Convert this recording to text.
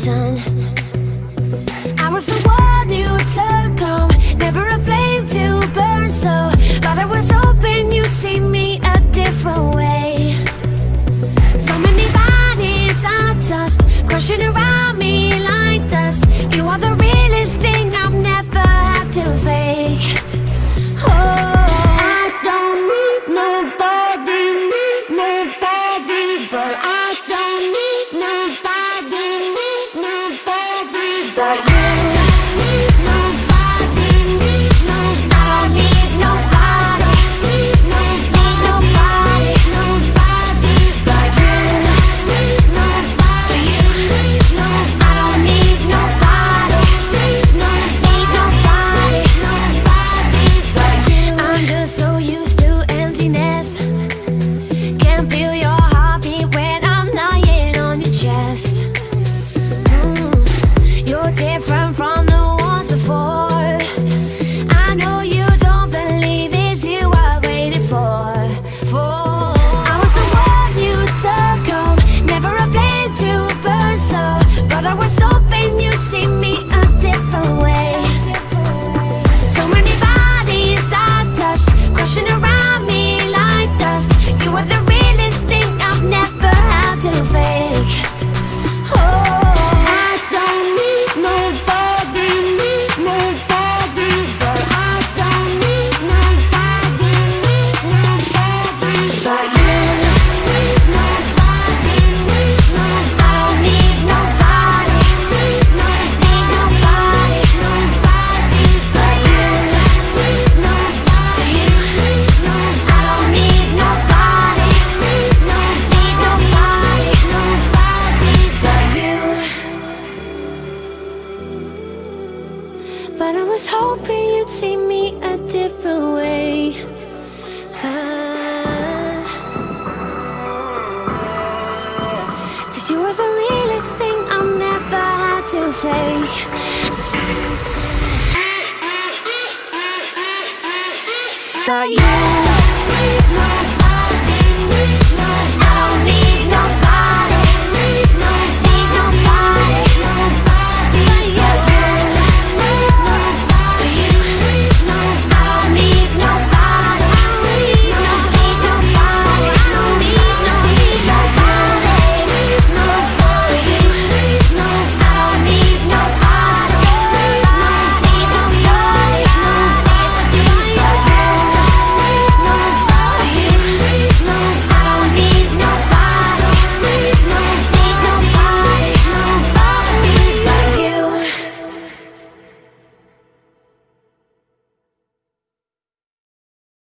sun. I was the one you took home Never a flame to burn slow. But I was hoping you'd see me a different way. Ah. Cause you were the realest thing I never had to fake. But you. Reach my heart and. I don't need.